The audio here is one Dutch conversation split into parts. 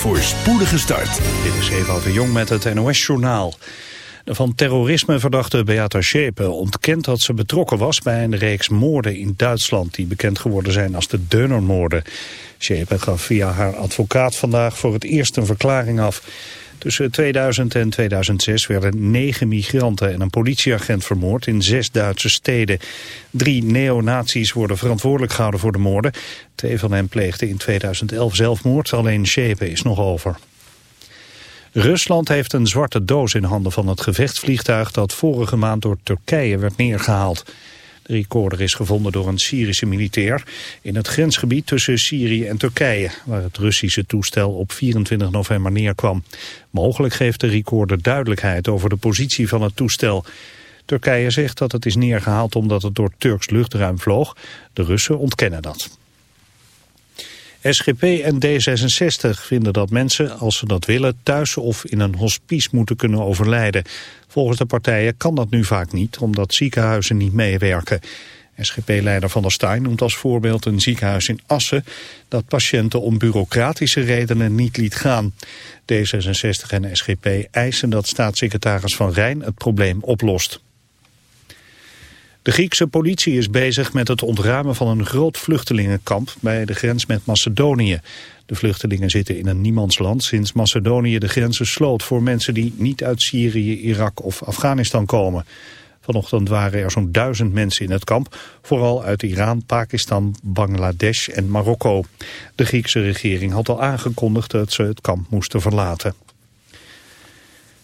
voor spoedige start. Dit is Eva de Jong met het NOS-journaal. De van terrorisme verdachte Beata Schepe ontkent dat ze betrokken was bij een reeks moorden in Duitsland die bekend geworden zijn als de Deunermoorden. Schepe gaf via haar advocaat vandaag voor het eerst een verklaring af. Tussen 2000 en 2006 werden negen migranten en een politieagent vermoord in zes Duitse steden. Drie neonazies worden verantwoordelijk gehouden voor de moorden. Twee van hen pleegden in 2011 zelfmoord, alleen Schepe is nog over. Rusland heeft een zwarte doos in handen van het gevechtsvliegtuig dat vorige maand door Turkije werd neergehaald. De recorder is gevonden door een Syrische militair in het grensgebied tussen Syrië en Turkije, waar het Russische toestel op 24 november neerkwam. Mogelijk geeft de recorder duidelijkheid over de positie van het toestel. Turkije zegt dat het is neergehaald omdat het door Turks luchtruim vloog. De Russen ontkennen dat. SGP en D66 vinden dat mensen, als ze dat willen, thuis of in een hospice moeten kunnen overlijden. Volgens de partijen kan dat nu vaak niet, omdat ziekenhuizen niet meewerken. SGP-leider Van der Staaij noemt als voorbeeld een ziekenhuis in Assen... dat patiënten om bureaucratische redenen niet liet gaan. D66 en SGP eisen dat staatssecretaris Van Rijn het probleem oplost. De Griekse politie is bezig met het ontruimen van een groot vluchtelingenkamp bij de grens met Macedonië. De vluchtelingen zitten in een niemandsland sinds Macedonië de grenzen sloot voor mensen die niet uit Syrië, Irak of Afghanistan komen. Vanochtend waren er zo'n duizend mensen in het kamp, vooral uit Iran, Pakistan, Bangladesh en Marokko. De Griekse regering had al aangekondigd dat ze het kamp moesten verlaten.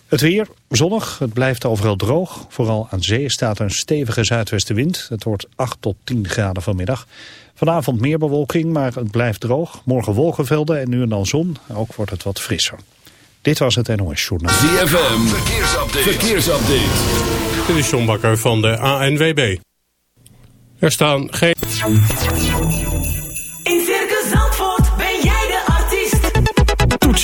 Het weer, zonnig, het blijft overal droog. Vooral aan zee staat een stevige zuidwestenwind. Het wordt 8 tot 10 graden vanmiddag. Vanavond meer bewolking, maar het blijft droog. Morgen wolkenvelden en nu en dan zon. Ook wordt het wat frisser. Dit was het NOS Journaal. ZFM, verkeersupdate. verkeersupdate. Dit is John Bakker van de ANWB. Er staan geen...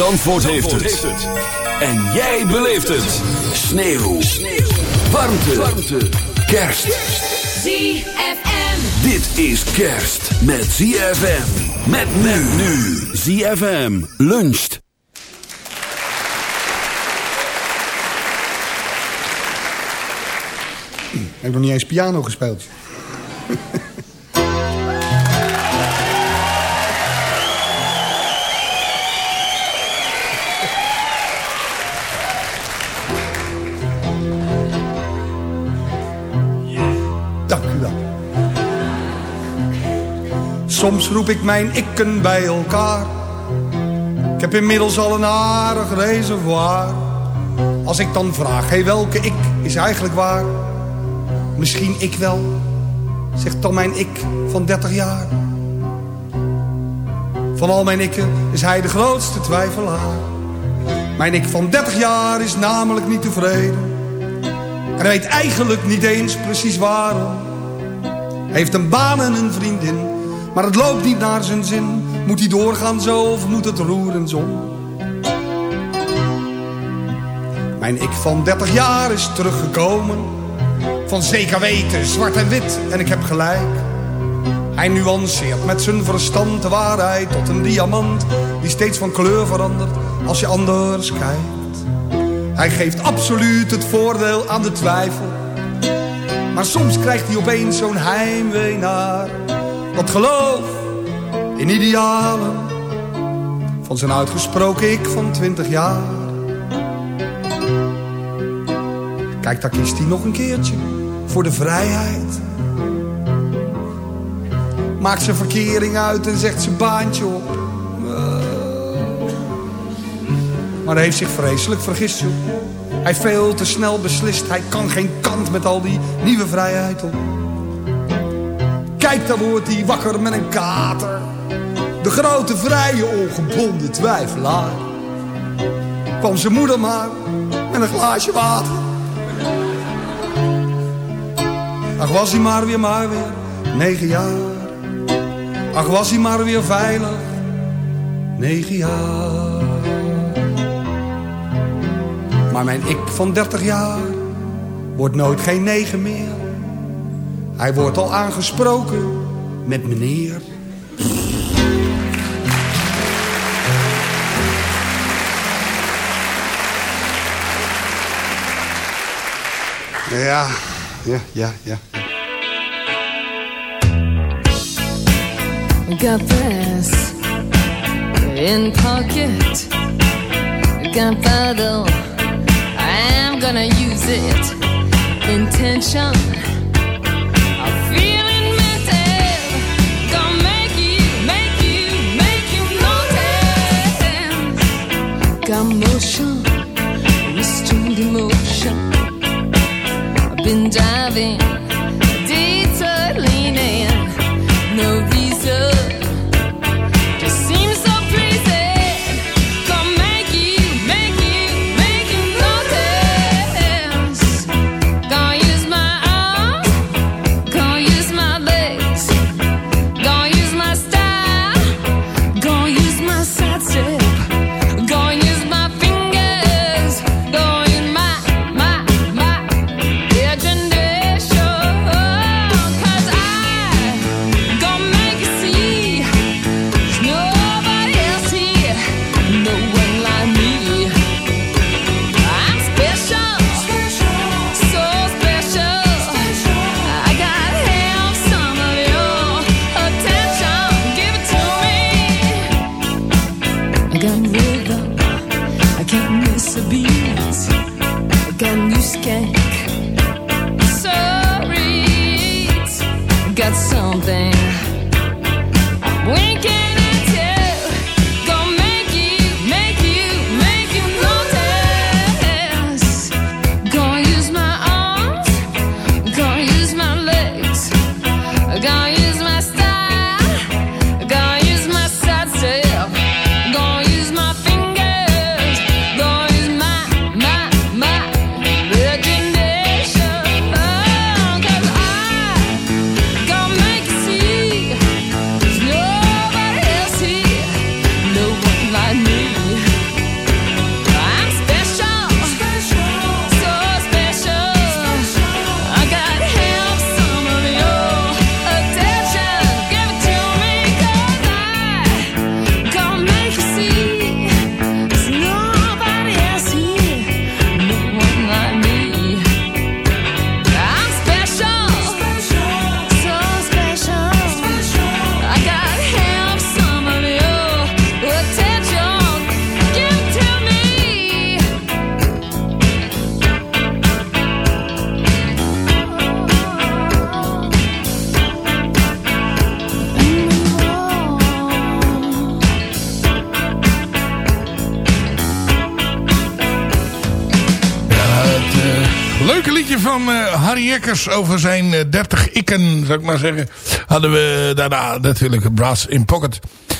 Zandvoort, heeft, het. En jij beleeft het. Sneeuw. Warmte. Warmte. Kerst. ZFM. Dit is kerst met ZFM. Met men nu. ZFM luncht. Ik heb nog niet eens piano gespeeld. Soms roep ik mijn ikken bij elkaar. Ik heb inmiddels al een aardig reservoir. Als ik dan vraag, hé, welke ik is eigenlijk waar? Misschien ik wel, zegt dan mijn ik van 30 jaar. Van al mijn ikken is hij de grootste twijfelaar. Mijn ik van 30 jaar is namelijk niet tevreden. En weet eigenlijk niet eens precies waarom. Heeft een baan en een vriendin, maar het loopt niet naar zijn zin. Moet hij doorgaan zo of moet het roeren om? Mijn ik van 30 jaar is teruggekomen. Van zeker weten, zwart en wit, en ik heb gelijk. Hij nuanceert met zijn verstand de waarheid tot een diamant... die steeds van kleur verandert als je anders kijkt. Hij geeft absoluut het voordeel aan de twijfel. Maar soms krijgt hij opeens zo'n heimwee naar... dat geloof in idealen van zijn uitgesproken ik van 20 jaar. Kijk, daar kiest hij nog een keertje voor de vrijheid. Maakt zijn verkering uit en zegt zijn baantje op. Maar hij heeft zich vreselijk vergist, joh. Hij veel te snel beslist. Hij kan geen kant met al die nieuwe vrijheid op. Kijk, daar wordt hij wakker met een kater. De grote vrije ongebonden twijfelaar. Kwam zijn moeder maar met een glaasje water. Ach, was hij maar weer, maar weer negen jaar. Ach, was hij maar weer veilig, negen jaar. Maar mijn ik van 30 jaar wordt nooit geen negen meer. Hij wordt al aangesproken met meneer. Ja, ja, ja, ja. Got this in pocket. Gunpowder. I'm gonna use it. Intention. Got motion, restrained emotion. I've been diving, van eh, Harry Jekkers over zijn eh, 30 ikken, zou ik maar zeggen. Hadden we daarna natuurlijk Brass in Pocket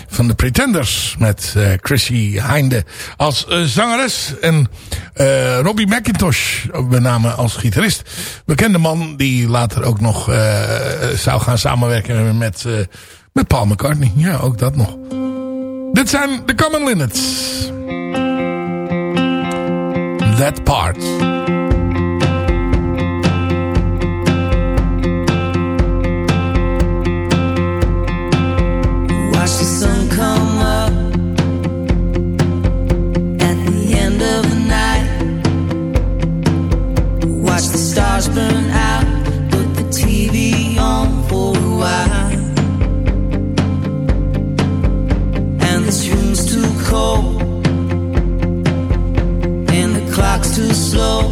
van de Pretenders. Met eh, Chrissy Heinde als eh, zangeres. En eh, Robbie McIntosh met name als gitarist. Bekende man die later ook nog eh, zou gaan samenwerken met, eh, met Paul McCartney. Ja, ook dat nog. Dit zijn de Common Linnets. That Part. Stars burn out. Put the TV on for a while. And this room's too cold. And the clock's too slow.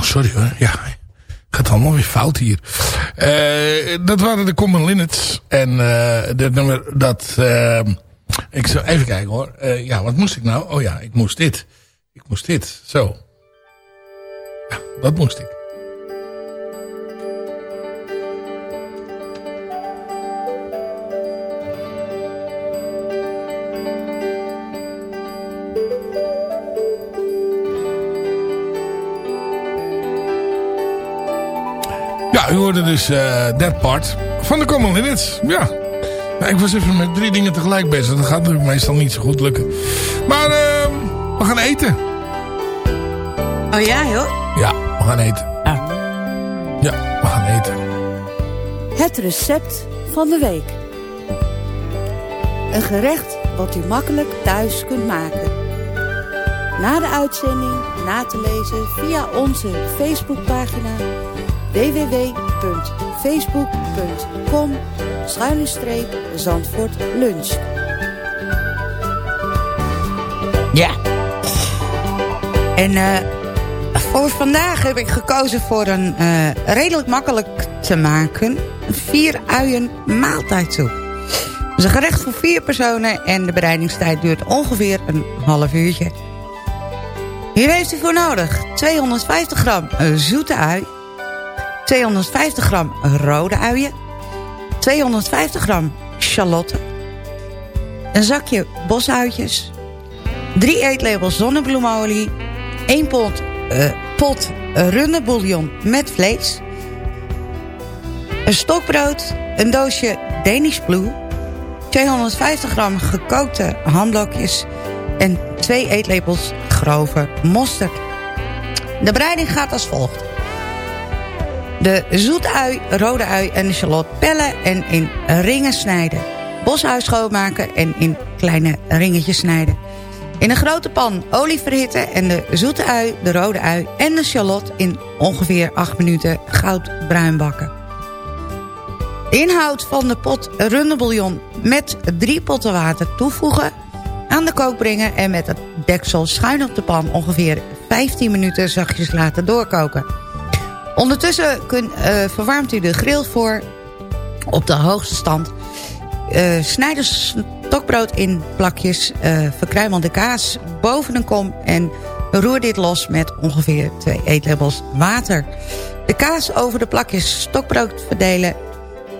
Oh, sorry hoor. Ja, gaat allemaal weer fout hier. Eh, dat waren de Common Linnets. En dat nummer dat... eh, ik zal even kijken hoor. Ja, wat moest ik nou? Oh ja, ik moest dit. Ik moest dit. Zo. Dat moest ik. U hoorde dus eh That Part van de Common Linnets. Ja. ja. Ik was even met drie dingen tegelijk bezig. Dat gaat natuurlijk meestal niet zo goed lukken. Maar ehm, we gaan eten. Oh ja, joh. Ja, we gaan eten. Ja, we gaan eten. Het recept van de week. Een gerecht wat u makkelijk thuis kunt maken. Na de uitzending na te lezen via onze Facebookpagina www.facebook.com Zandvoort Lunch. Ja. En eh, voor vandaag heb ik gekozen voor een eh, redelijk makkelijk te maken vier uien maaltijdsoep. is een gerecht voor vier personen en de bereidingstijd duurt ongeveer een half uurtje. Hier heeft u voor nodig 250 gram zoete ui, 250 gram rode uien, 250 gram shalotten, een zakje bosuitjes, 3 eetlepels zonnebloemolie, 1 pot, eh, pot rundebouillon met vlees, een stokbrood, een doosje Danish Blue, 250 gram gekookte hamblokjes en 2 eetlepels grove mosterd. De bereiding gaat als volgt. De zoete ui, rode ui en de shallot pellen en in ringen snijden. Bosui schoonmaken en in kleine ringetjes snijden. In een grote pan olie verhitten en de zoete ui, de rode ui en de shallot in ongeveer 8 minuten goudbruin bakken. Inhoud van de pot rundebouillon met drie potten water toevoegen, aan de kook brengen en met het deksel schuin op de pan ongeveer 15 minuten zachtjes laten doorkoken. Ondertussen eh, verwarmt u de grill voor op de hoogste stand. Eh snijd de stokbrood in plakjes, eh verkruimel de kaas boven een kom en roer dit los met ongeveer 2 eetlepels water. De kaas over de plakjes stokbrood verdelen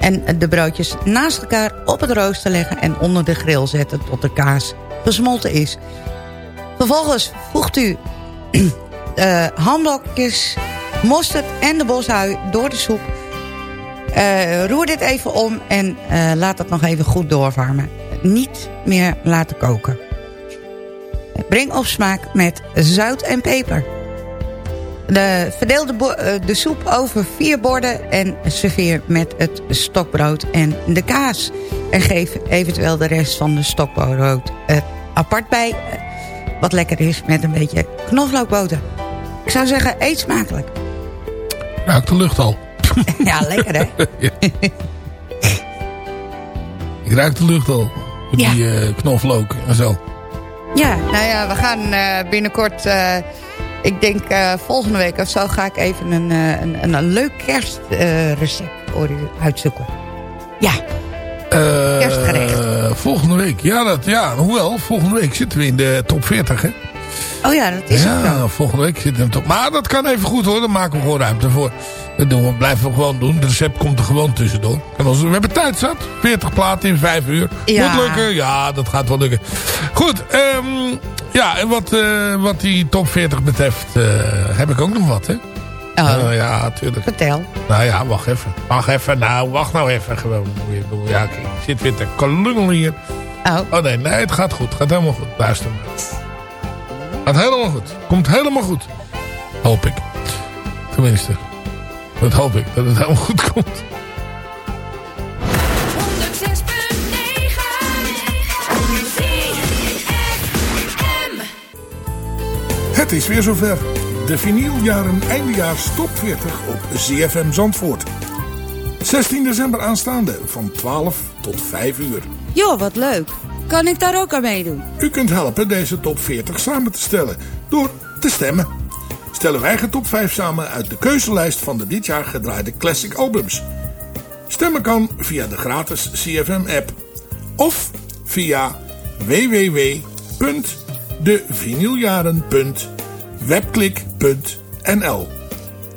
en de broodjes naast elkaar op het rooster leggen en onder de grill zetten tot de kaas gesmolten is. Vervolgens voegt u hamblokjes, mosterd en de boshui door de soep. Eh, roer dit even om en eh, laat het nog even goed doorwarmen. Niet meer laten koken. Breng op smaak met zout en peper. De, verdeel de, eh, de soep over vier borden en serveer met het stokbrood en de kaas. En geef eventueel de rest van de stokbrood apart bij. wat lekker is met een beetje knoflookboter. Ik zou zeggen, eet smakelijk. Ruikt de lucht al. ja, lekker hè? Ik ruik de lucht al. Met Ja. die eh, knoflook en zo. Ja, nou ja, we gaan eh, binnenkort... eh, ik denk volgende week of zo ga ik even een, een, een, een leuk kerstrecept voor u uitzoeken. Ja, Kerstgerecht. volgende week. Ja, dat, ja, hoewel, volgende week zitten we in de top 40, hè? Oh ja, dat is het wel. Ja, volgende week in de top. Maar dat kan even goed hoor, daar maken we gewoon ruimte voor. Dat doen we, blijven we gewoon doen. Het recept komt er gewoon tussendoor. En als, we hebben tijd zat. 40 platen in 5 uur. Ja. Moet lukken. Ja, dat gaat wel lukken. Goed, ehm, ja, en wat, eh, wat die top 40 betreft, eh, heb ik ook nog wat, hè? Oh, Eh, ja, tuurlijk. vertel. Nou ja, wacht even. Wacht even, nou, wacht nou even gewoon. Ja, ik zit weer te klungelen hier. Oh, Oh nee, nee, het gaat goed. Het gaat helemaal goed. Luister maar. Gaat helemaal goed. Komt helemaal goed. Hoop ik. Tenminste. Dat hoop ik. Dat het helemaal goed komt. 106.9 Het is weer zover. De vinyljaren eindejaars top 40 op ZFM Zandvoort. 16 december aanstaande van 12 tot 5 uur. Joh, wat leuk. Kan ik daar ook aan meedoen? U kunt helpen deze top 40 samen te stellen door te stemmen. Stellen wij eigen top 5 samen uit de keuzelijst van de dit jaar gedraaide classic albums. Stemmen kan via de gratis CFM app of via www.devinyljaren.webklik.nl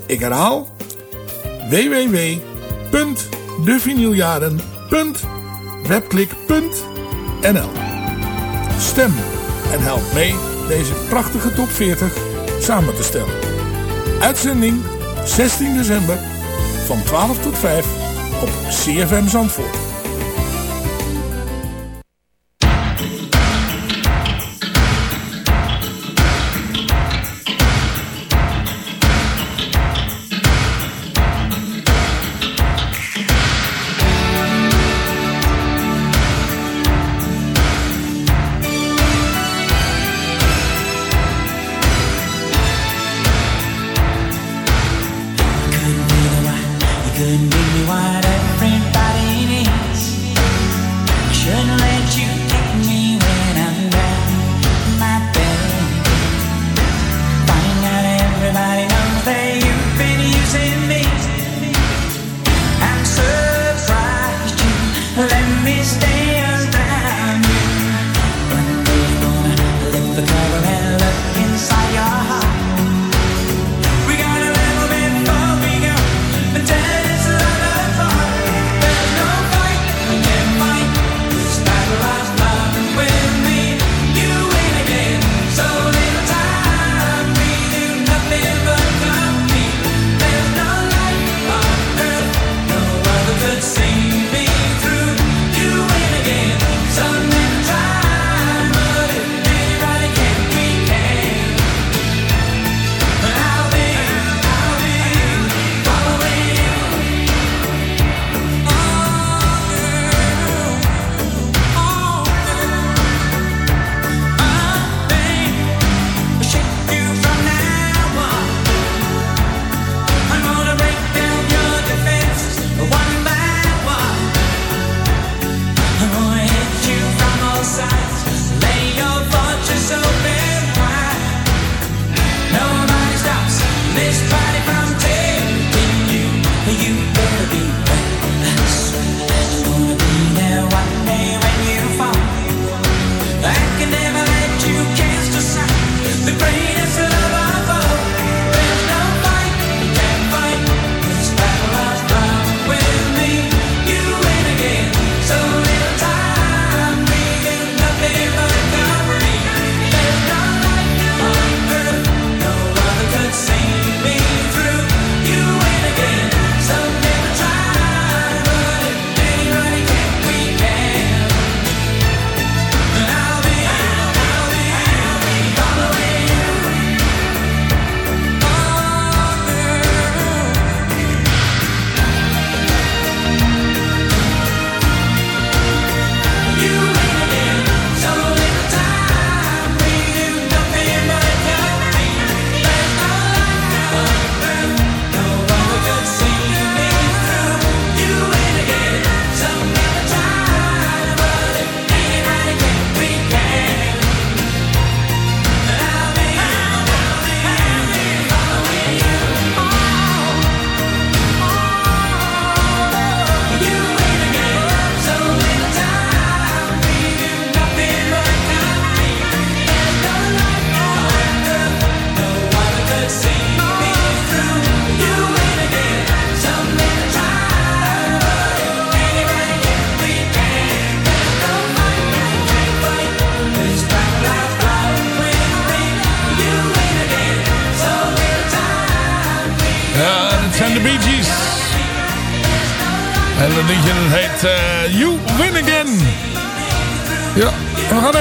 Ik herhaal www.devinyljaren.webklik.nl Stem en help mee deze prachtige top 40 samen te stellen. Uitzending 16 december van 12 tot 5 op CFM Zandvoort.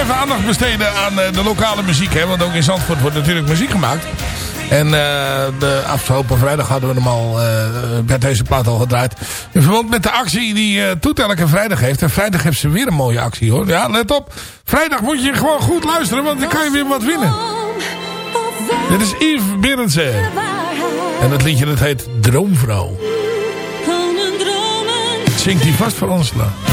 Even aandacht besteden aan eh, de lokale muziek. Hè, want ook in Zandvoort wordt natuurlijk muziek gemaakt. En eh, de afgelopen vrijdag hadden we hem al, werd deze plaat al gedraaid. In verband met de actie die Toet elke vrijdag heeft. En vrijdag heeft ze weer een mooie actie hoor. Ja, let op. Vrijdag moet je gewoon goed luisteren, want dan kan je weer wat winnen. Dit is Yves Berendsen. En het liedje dat heet Droomvrouw. Zingt hij vast voor ons nou.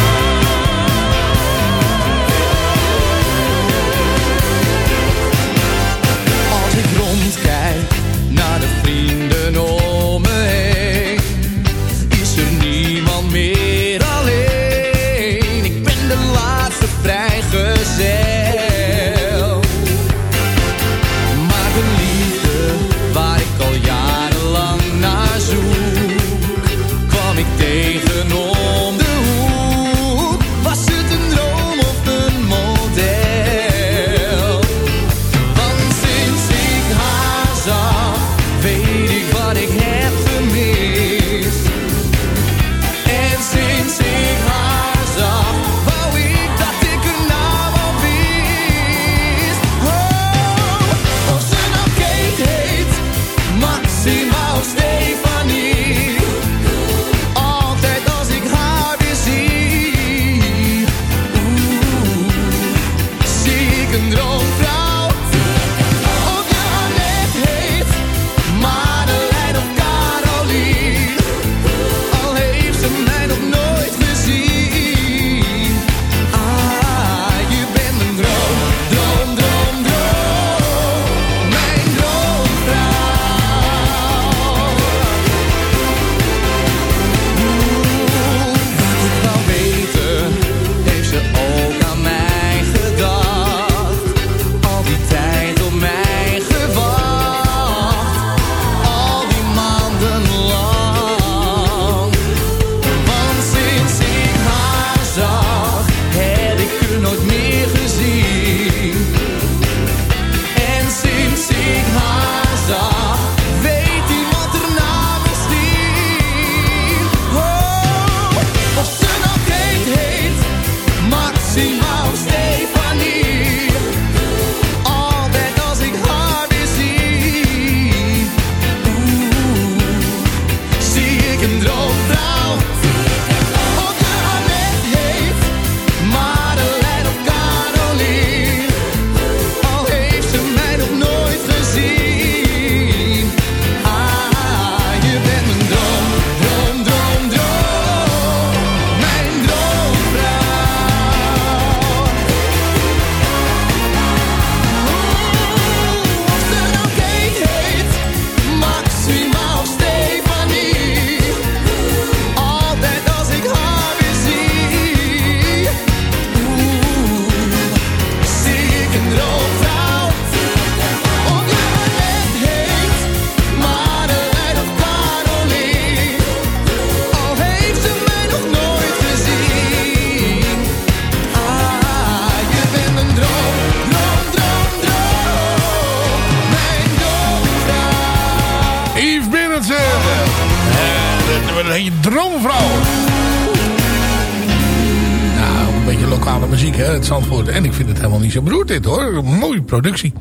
Het Zandvoort. En ik vind het helemaal niet zo beroerd dit, hoor. Een mooie productie.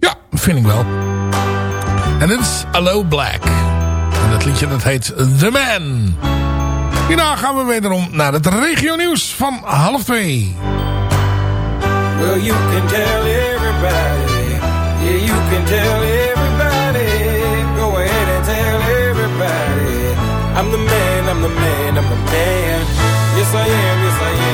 Ja, vind ik wel. En dit is Allo Black. En dat liedje dat heet The Man. Hierna gaan we wederom naar het regio nieuws van half twee. Well, you can tell everybody. Yeah, you can tell everybody. Go ahead and tell everybody. I'm the man, I'm the man, I'm the man. Yes, I am, yes, I am.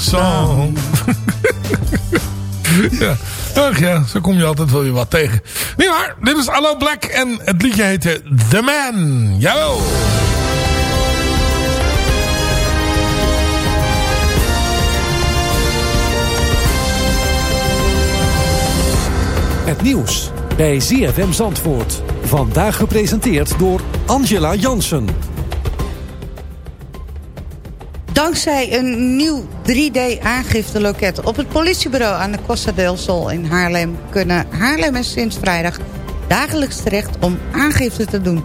song. ja. Ach ja, zo kom je altijd wel weer wat tegen. Niet waar, dit is Allo Black en het liedje heette The Man. Jawel. Het nieuws bij ZFM Zandvoort. Vandaag gepresenteerd door Angela Jansen. Dankzij een nieuw 3D-aangifteloket op het politiebureau aan de Costa del Sol in Haarlem... kunnen Haarlemmers sinds vrijdag dagelijks terecht om aangifte te doen.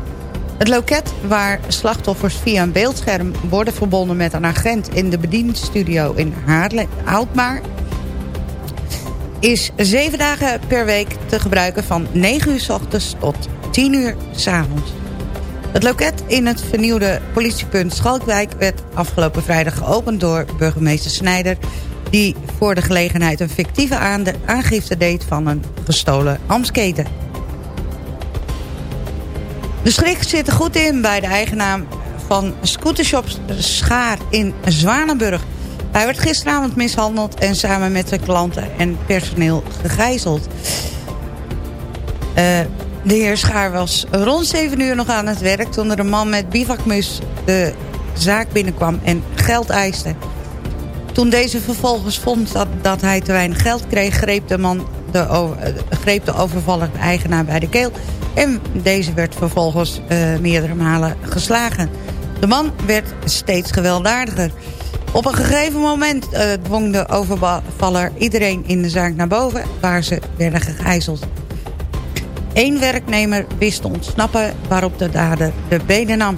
Het loket waar slachtoffers via een beeldscherm worden verbonden met een agent... in de bedienstudio in Haarlem, Alkmaar... is zeven dagen per week te gebruiken van 9 uur s ochtends tot 10 uur s avonds. Het loket in het vernieuwde politiepunt Schalkwijk werd afgelopen vrijdag geopend door burgemeester Snijder... die voor de gelegenheid een fictieve aangifte deed van een gestolen Amsketen. De schrik zit er goed in bij de eigenaar van Scootershop Schaar in Zwanenburg. Hij werd gisteravond mishandeld en samen met zijn klanten en personeel gegijzeld. Eh, de heer Schaar was rond 7 uur nog aan het werk... toen er een man met bivakmus de zaak binnenkwam en geld eiste. Toen deze vervolgens vond dat, dat hij te weinig geld kreeg... greep de, man de, over- eh, de overvaller de eigenaar bij de keel... en deze werd vervolgens eh, meerdere malen geslagen. De man werd steeds gewelddaadiger. Op een gegeven moment eh, dwong de overvaller iedereen in de zaak naar boven... waar ze werden gegijzeld. Eén werknemer wist te ontsnappen waarop de dader de benen nam.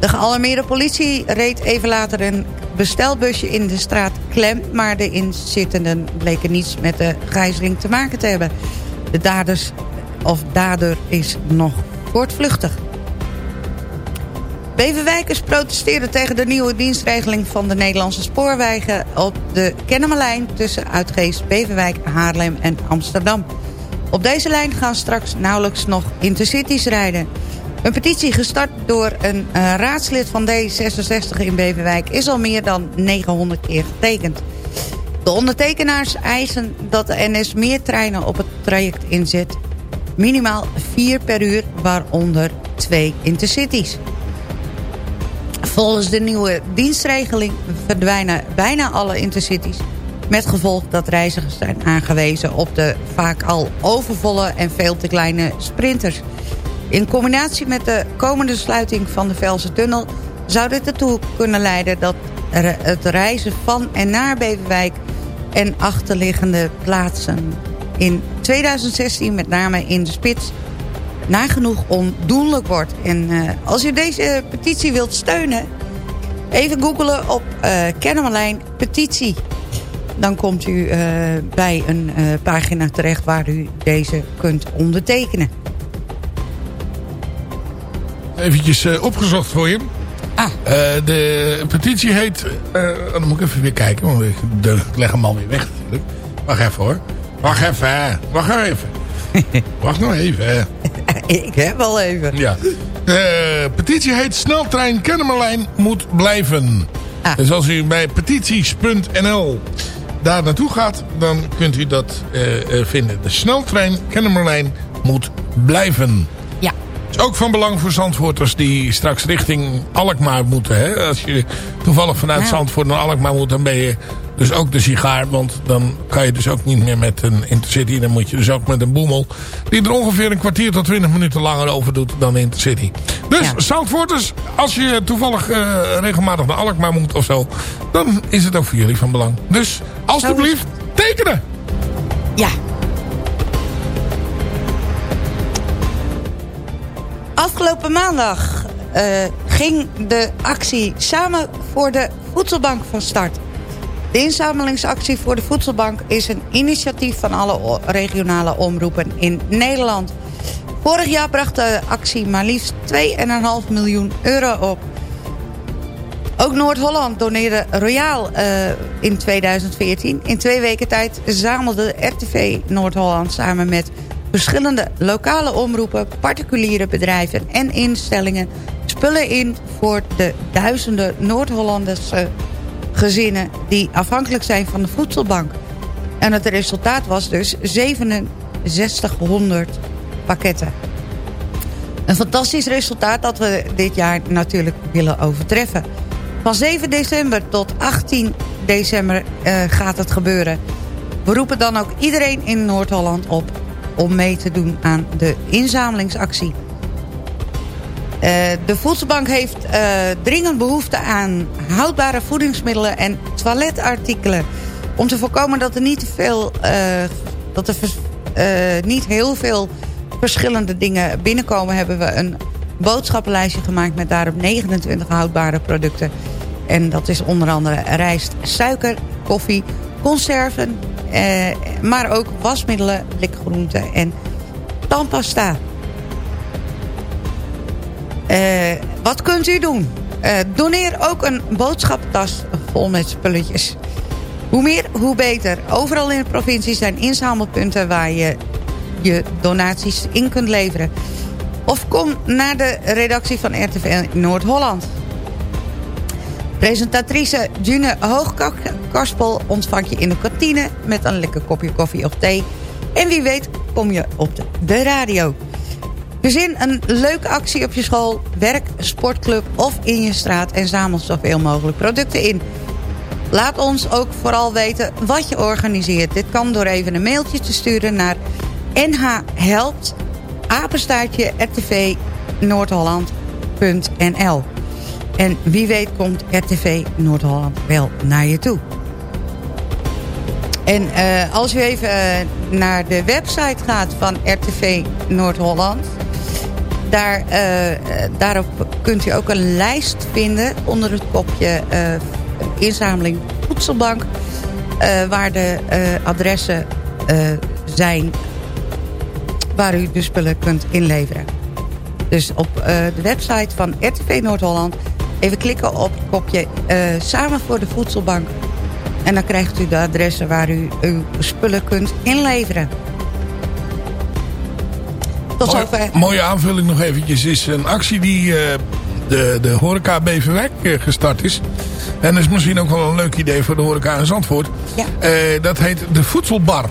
De gealarmeerde politie reed even later een bestelbusje in de straat klem... maar de inzittenden bleken niets met de gijzeling te maken te hebben. De daders, of dader is nog voortvluchtig. Beverwijkers protesteren tegen de nieuwe dienstregeling van de Nederlandse spoorwegen op de Kennemerlijn tussen Uitgeest, Beverwijk, Haarlem en Amsterdam. Op deze lijn gaan straks nauwelijks nog intercities rijden. Een petitie gestart door een eh, raadslid van D66 in Beverwijk is al meer dan 900 keer getekend. De ondertekenaars eisen dat de NS meer treinen op het traject inzet. Minimaal vier per uur, waaronder twee intercities. Volgens de nieuwe dienstregeling verdwijnen bijna alle intercities... met gevolg dat reizigers zijn aangewezen op de vaak al overvolle en veel te kleine sprinters. In combinatie met de komende sluiting van de Velse Tunnel... zou dit ertoe kunnen leiden dat het reizen van en naar Beverwijk... en achterliggende plaatsen in 2016, met name in de spits nagenoeg ondoenlijk wordt. En eh, als u deze petitie wilt steunen... even googelen op eh Kennemerlijn petitie. Dan komt u eh, bij een eh, pagina terecht waar u deze kunt ondertekenen. Eventjes eh, opgezocht voor je. Ah. de petitie heet... eh, dan moet ik even weer kijken. Want ik, de- ik leg hem alweer weg natuurlijk. Wacht even hoor. Wacht even. Wacht nou even. Wacht nou even. Ik heb wel even. Ja. De petitie heet Sneltrein Kennemerlijn moet blijven. Dus als u bij petities.nl daar naartoe gaat, dan kunt u dat eh, eh, vinden. De sneltrein Kennemerlijn moet blijven. Ja. is ook van belang voor Zandvoorters die straks richting Alkmaar moeten. Hè? Als je toevallig vanuit Ja. Zandvoort naar Alkmaar moet, dan ben je dus ook de sigaar. Want dan kan je dus ook niet meer met een Intercity. Dan moet je dus ook met een boemel. Die er ongeveer een kwartier tot 20 minuten langer over doet dan Intercity. Dus Zandvoorters, als je toevallig eh, regelmatig naar Alkmaar moet of zo. Dan is het ook voor jullie van belang. Dus alstublieft, tekenen! Ja. Afgelopen maandag eh, ging de actie Samen voor de Voedselbank van start. De inzamelingsactie voor de Voedselbank is een initiatief van alle regionale omroepen in Nederland. Vorig jaar bracht de actie maar liefst 2,5 miljoen euro op. Ook Noord-Holland doneerde royaal eh, in 2014. In twee weken tijd zamelde RTV Noord-Holland samen met verschillende lokale omroepen, particuliere bedrijven en instellingen spullen in voor de duizenden Noord-Hollandse gezinnen die afhankelijk zijn van de voedselbank. En het resultaat was dus 6700 pakketten. Een fantastisch resultaat dat we dit jaar natuurlijk willen overtreffen. Van 7 december tot 18 december eh, gaat het gebeuren. We roepen dan ook iedereen in Noord-Holland op om mee te doen aan de inzamelingsactie. Eh, de voedselbank heeft eh, dringend behoefte aan houdbare voedingsmiddelen en toiletartikelen. Om te voorkomen dat er niet, veel, eh, dat er niet heel veel verschillende dingen binnenkomen... hebben we een boodschappenlijstje gemaakt met daarop 29 houdbare producten. En dat is onder andere rijst, suiker, koffie, conserven... Maar ook wasmiddelen, blikgroenten en tandpasta. Eh, wat kunt u doen? Eh, doneer ook een boodschappentas vol met spulletjes. Hoe meer, hoe beter. Overal in de provincie zijn inzamelpunten waar je je donaties in kunt leveren. Of kom naar de redactie van RTV Noord-Holland. Presentatrice June Hoogkarspel ontvangt je in de kantine... met een lekker kopje koffie of thee. En wie weet kom je op de radio. Verzin een leuke actie op je school, werk, sportclub of in je straat... en zamel zoveel mogelijk producten in. Laat ons ook vooral weten wat je organiseert. Dit kan door even een mailtje te sturen naar nhhelpt apenstaartje RTV Noord-Holland.nl En wie weet komt RTV Noord-Holland wel naar je toe. En eh, als u even eh, naar de website gaat van RTV Noord-Holland... Daar, eh, daarop kunt u ook een lijst vinden onder het kopje eh, inzameling voedselbank... eh, waar de adressen zijn waar u de spullen kunt inleveren. Dus op de website van RTV Noord-Holland... even klikken op het kopje Samen voor de Voedselbank... en dan krijgt u de adressen waar u uw spullen kunt inleveren. Tot Mooie- zover. Mooie aanvulling nog eventjes. is een actie die eh, de, de horeca Beverwijk eh, gestart is. En dat is misschien ook wel een leuk idee voor de horeca in Zandvoort. Ja. Eh, dat heet de Voedselbar.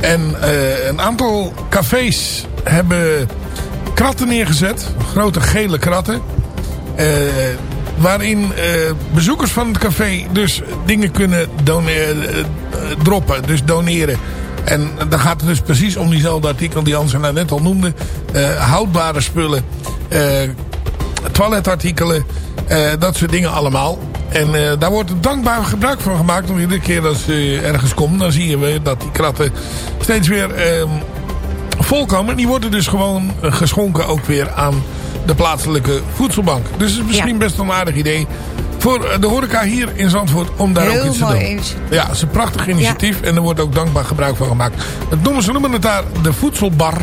En een aantal cafés hebben kratten neergezet. Grote gele kratten. Waarin bezoekers van het café dus dingen kunnen doneren, droppen. Dus doneren. En dan gaat het dus precies om diezelfde artikel die Hans net al noemde. Eh, houdbare spullen. eh, toiletartikelen. eh, dat soort dingen allemaal. En daar wordt dankbaar gebruik van gemaakt. Want iedere keer als je ergens komt, dan zie je weer dat die kratten steeds weer ehm, volkomen. Die worden dus gewoon geschonken ook weer aan de plaatselijke voedselbank. Dus het is misschien best een aardig idee voor de horeca hier in Zandvoort om daar Heel ook iets te doen. initiatief. Ja, het is een prachtig initiatief en er wordt ook dankbaar gebruik van gemaakt. Het noemen, ze noemen het daar de voedselbar.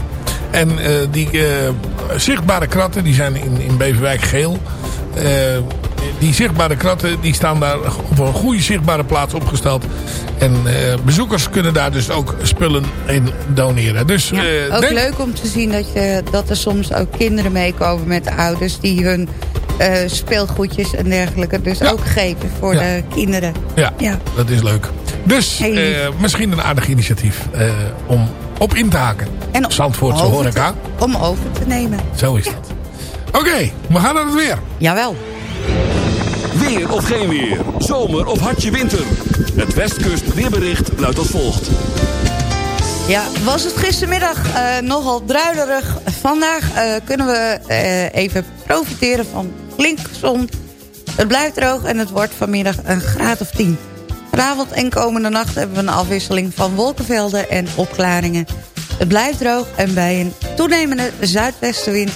En eh, die eh, zichtbare kratten, die zijn in, in Beverwijk geel. Eh, die zichtbare kratten die staan daar op een goede zichtbare plaats opgesteld. En bezoekers kunnen daar dus ook spullen in doneren. Dus, Ja, ook denk- leuk om te zien dat, je, dat er soms ook kinderen meekomen met de ouders... die hun speelgoedjes en dergelijke dus ook geven voor Ja. de kinderen. Ja, Ja. dat is leuk. Dus eh, misschien een aardig initiatief eh, om op in te haken. En om Zandvoortse over horeca. te- om over te nemen. Zo is dat. Oké, we gaan naar het weer. Jawel. Weer of geen weer. Zomer of hartje winter. Het Westkust weerbericht luidt als volgt. Ja, was het gistermiddag eh, nogal druilerig. Vandaag eh, kunnen we eh, even profiteren van flink zon. Het blijft droog en het wordt vanmiddag een graad of 10. Vanavond en komende nacht hebben we een afwisseling van wolkenvelden en opklaringen. Het blijft droog en bij een toenemende zuidwestenwind...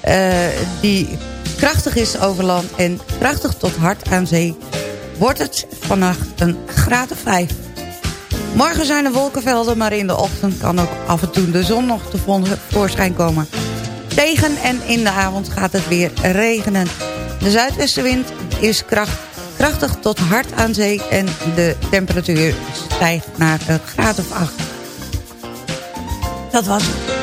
eh, die krachtig is over land en krachtig tot hard aan zee... wordt het vannacht een graad of 5. Morgen zijn er wolkenvelden, maar in de ochtend kan ook af en toe de zon nog tevoorschijn komen. Tegen en in de avond gaat het weer regenen. De zuidwestenwind is kracht, krachtig tot hard aan zee en de temperatuur stijgt naar een graad of 8. Dat was het.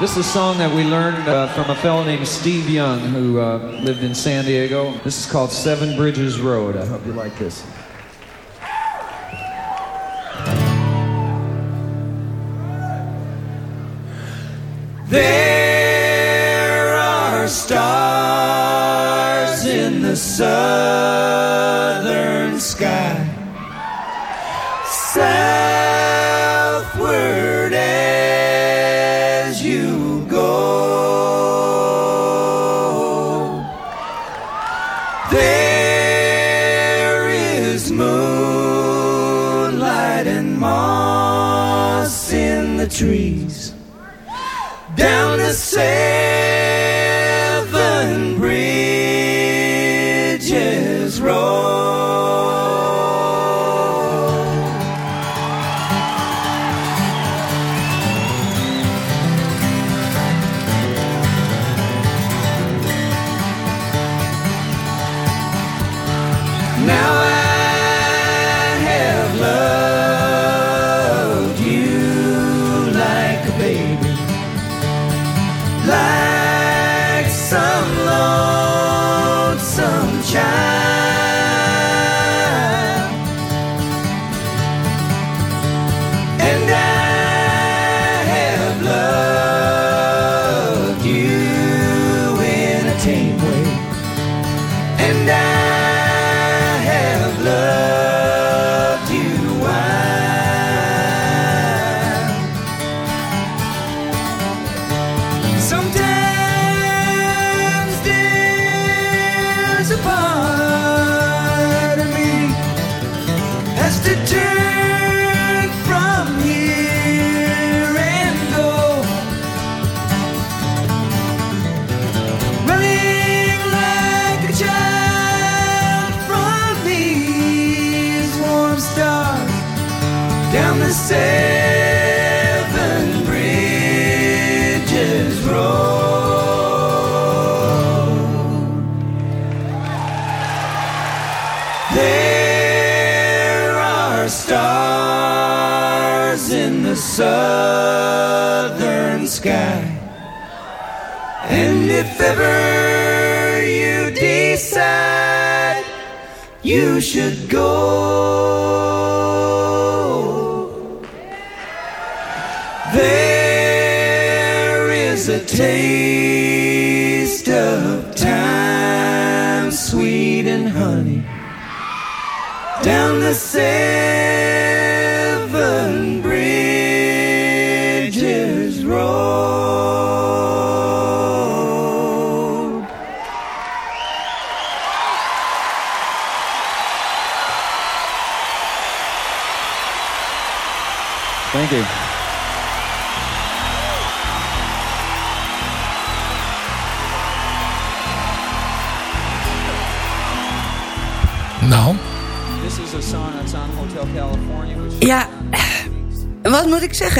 This is a song that we learned uh, from a fellow named Steve Young who uh, lived in San Diego. This is called Seven Bridges Road. I hope you like this. There are stars in the southern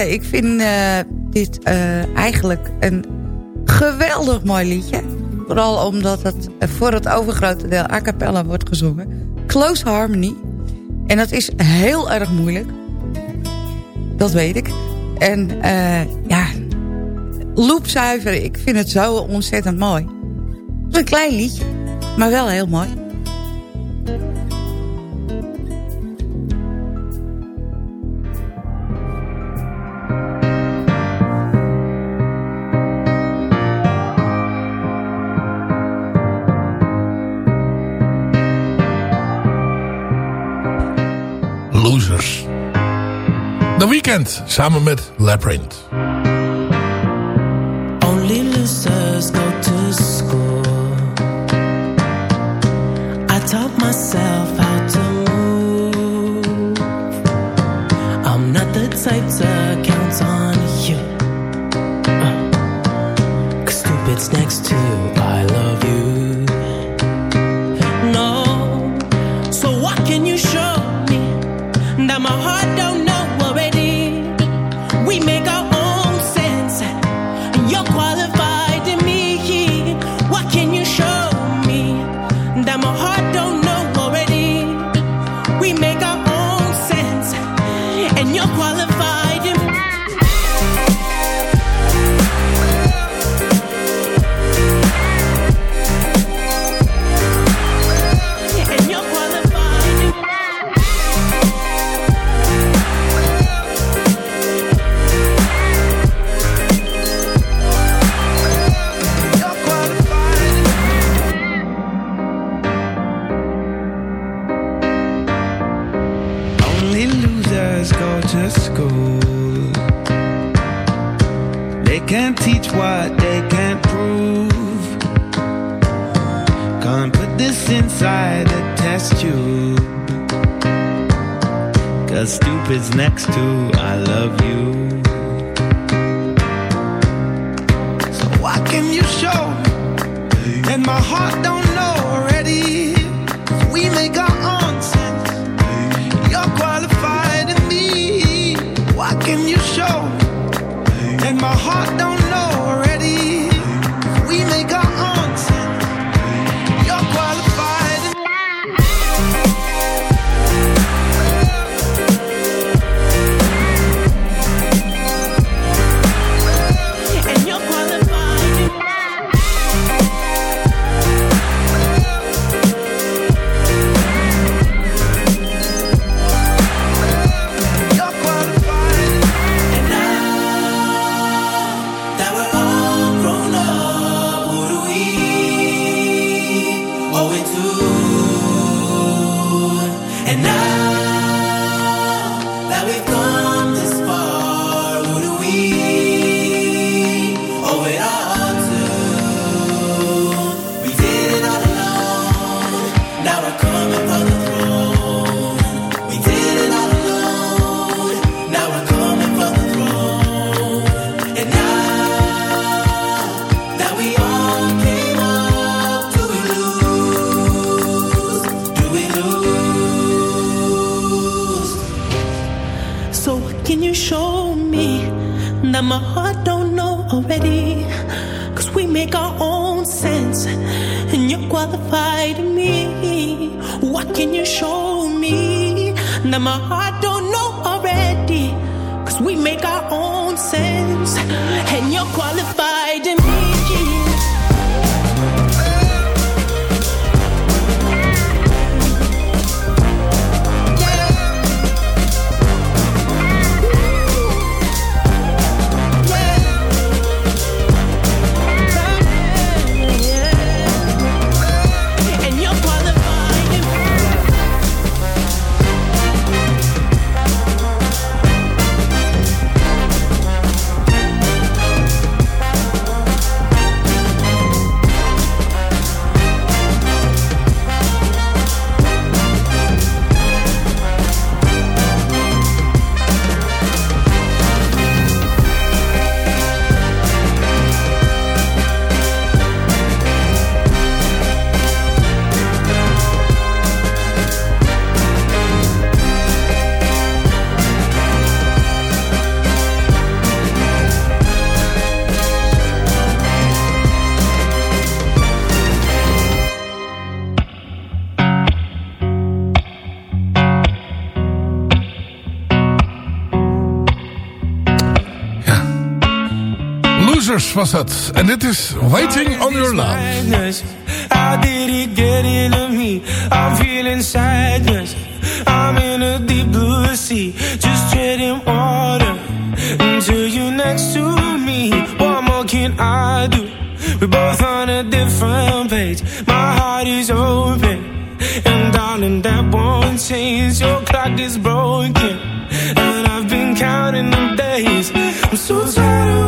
ik vind eh, dit eh, eigenlijk een geweldig mooi liedje. Vooral omdat het eh, voor het overgrote deel a cappella wordt gezongen. Close Harmony. En dat is heel erg moeilijk. Dat weet ik. En uh, ja, loopzuiver. Ik vind het zo ontzettend mooi. Het is een klein liedje, maar wel heel mooi. Weekend samen met Labyrinth. Only losers go to school. I taught myself how to move. I'm not the type to you. Cause stupid's next to I love you. So what can you show? And my heart don't And my heart don't know already. Cause we make our own sense. And your quality. Was dat. En dit is Waiting on Your Love. How did it get into me? I'm feeling sadness. I'm in a deep blue sea, just treading water until you're next to me. What more can I do? We're both on a different page. My heart is open, and darling, that won't change. Your clock is broken, and I've been counting the days. I'm so tired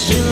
special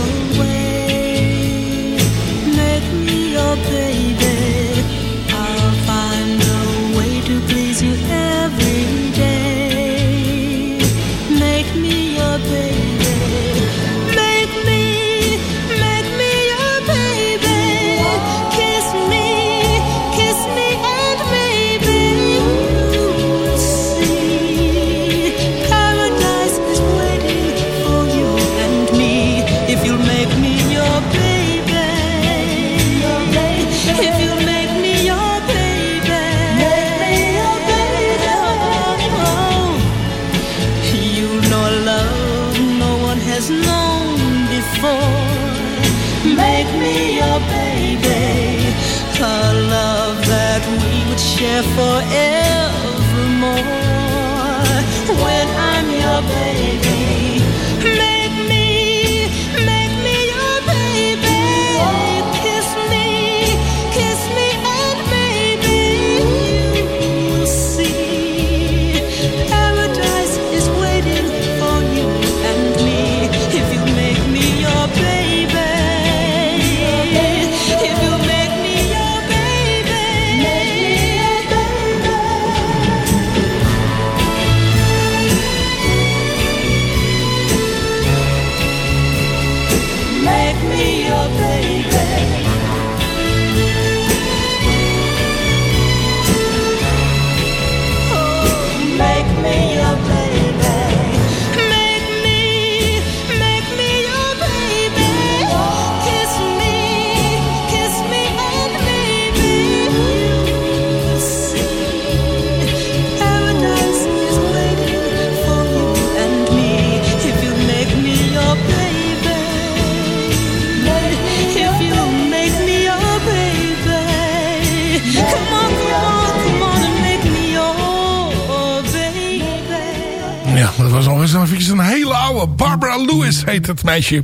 dat was al eens even een hele oude. Barbara Lewis heet het meisje.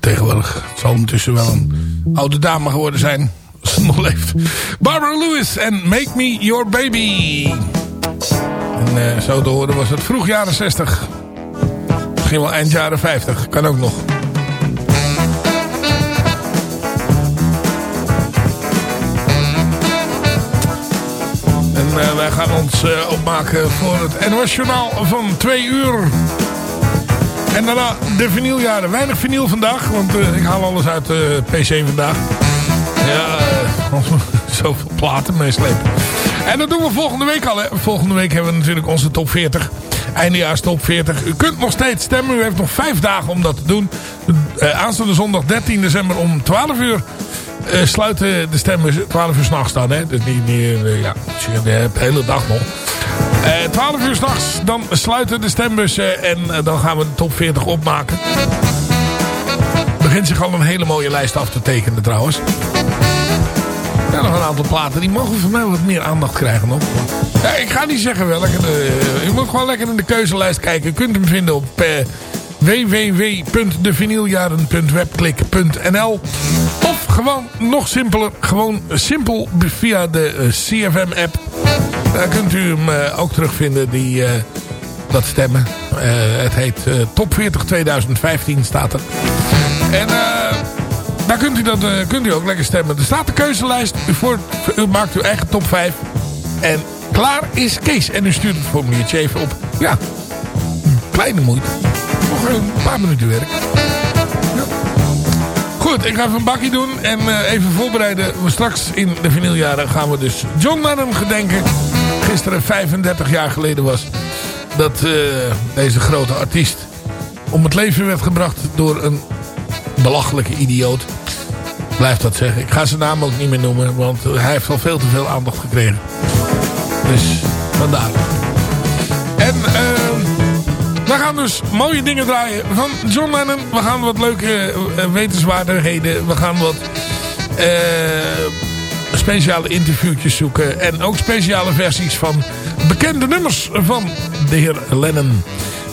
Tegenwoordig zal ondertussen wel een oude dame geworden zijn. Als ze nog leeft. Barbara Lewis en Make Me Your Baby. En eh, zo te horen was het vroeg jaren 60. Misschien wel eind jaren 50. Kan ook nog. Ons eh, opmaken voor het NOS Journaal van 2 uur. En daarna de vinyljaren. Weinig vinyl vandaag, want eh, ik haal alles uit de PC vandaag. Ja, eh, ik zoveel platen meeslepen. En dat doen we volgende week al. Volgende week hebben we natuurlijk onze top 40. Eindejaars top 40. U kunt nog steeds stemmen. U heeft nog vijf dagen om dat te doen. Eh, aanstaande zondag 13 december om 12 uur eh, sluiten de stemmen 12 uur s'nachts dan. Hè? Dus niet, niet, eh, ja, je de hele dag nog. Eh 12 uur s'nachts dan sluiten de stembussen en dan gaan we de top 40 opmaken. Begint zich al een hele mooie lijst af te tekenen trouwens. Ja, nog een aantal platen. Die mogen voor mij wat meer aandacht krijgen nog. Ja, ik ga niet zeggen welke. u moet gewoon lekker in de keuzelijst kijken. U kunt hem vinden op www.devinieljaren.webklik.nl Of gewoon nog simpeler. Gewoon simpel via de eh, CFM-app. Daar kunt u hem eh, ook terugvinden. Die, eh, dat stemmen. Het heet Top 40 2015 staat er. En... daar kunt u, dat, kunt u ook lekker stemmen. Er staat de keuzelijst. U, voort, u maakt uw eigen top 5. En klaar is Kees. En u stuurt het formuliertje even op. Ja, kleine moeite. Nog een paar minuten werk. Goed, ik ga even een bakje doen. En eh, even voorbereiden. Straks in de vinyljaren gaan we dus John Lennon gedenken. Gisteren 35 jaar geleden was dat eh, deze grote artiest om het leven werd gebracht door een belachelijke idioot. Blijf dat zeggen. Ik ga zijn naam ook niet meer noemen, want hij heeft al veel te veel aandacht gekregen. Dus vandaar. En eh, we gaan dus mooie dingen draaien van John Lennon. We gaan wat leuke eh, wetenswaardigheden. We gaan wat eh, speciale interviewtjes zoeken. En ook speciale versies van bekende nummers van de heer Lennon.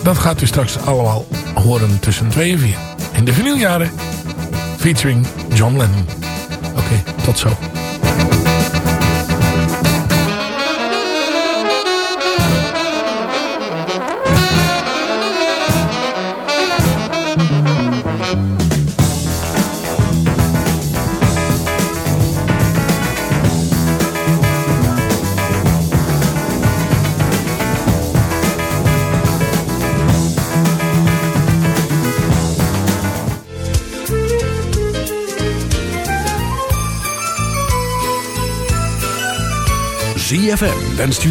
Dat gaat u straks allemaal horen tussen 2 en 4. In de vinyljaren. Featuring John Lennon. Oké, tot zo. ZFM wenst u...